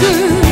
good.